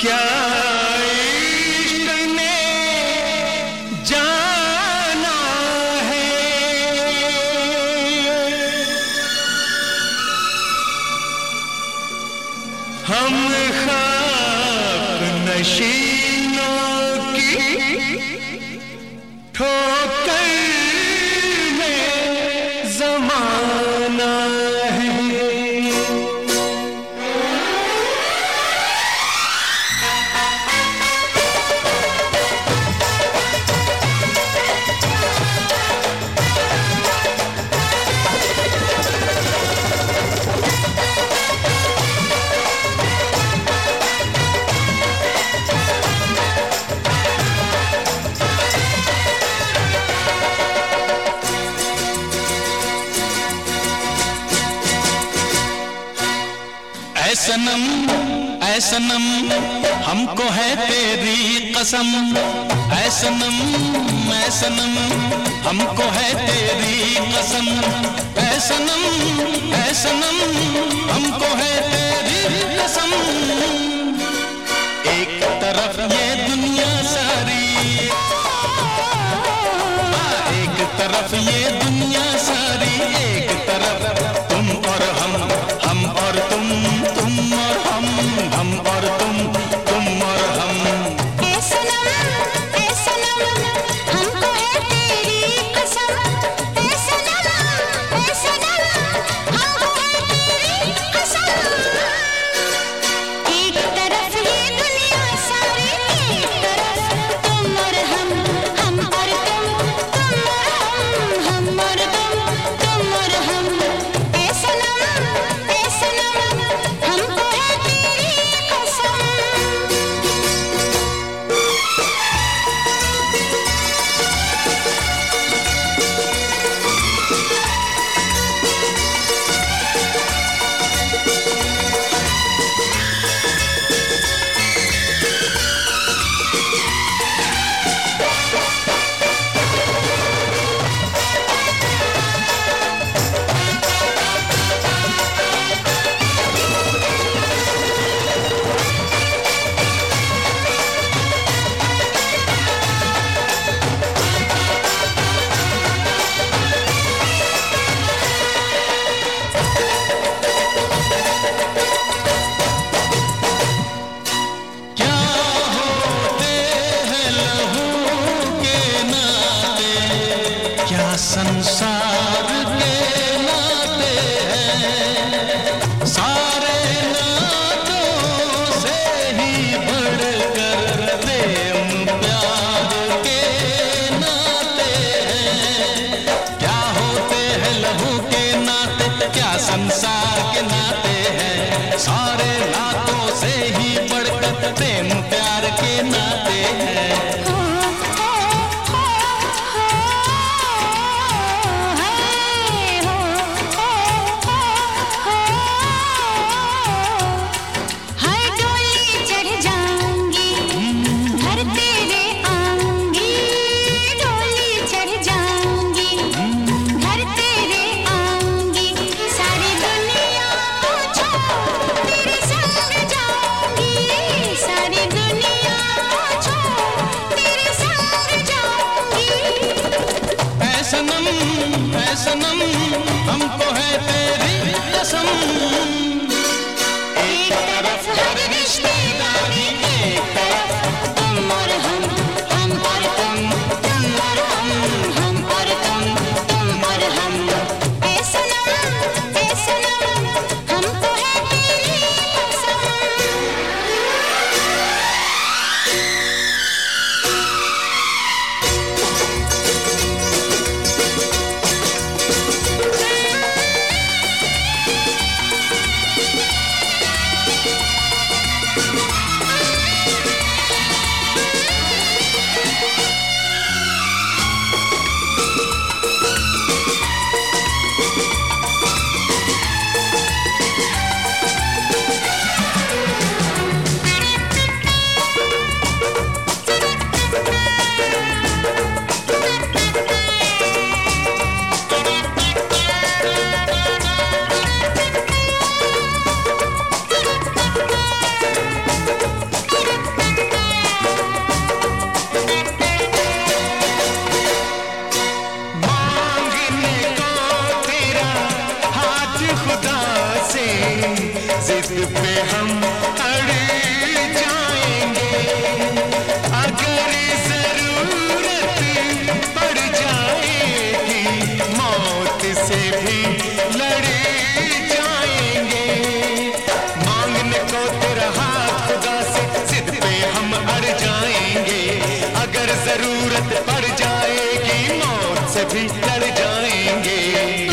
क्या जाना है? हम नशीनों की ठोकर सनम ऐ सनम, हमको है तेरी कसम। ऐ सनम ऐ सनम, हमको है तेरी कसम। ऐ सनम ऐ सनम, हमको है तेरी कसम। एक तरफ़ ये दुनिया सारी, एक तरफ़ ये संसार नाते हैं। सारे नातों से ही बढ़कर प्रेम प्यार के नाते हैं। क्या होते हैं लहू के नाते, क्या संसार के नाते हैं? सारे नातों से ही बढ़कर प्रेम प्यार के नाते हैं जिद पे हम अड़ जाएँगे। अगर ज़रूरत पड़ जाएगी, मौत से भी लड़े जाएँगे। मांगने को तेरा हाथ खुदा से जिद पे हम अड़ जाएँगे। अगर ज़रूरत पड़ जाएगी, मौत से भी लड़ जाएँगे।